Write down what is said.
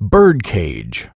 Birdcage.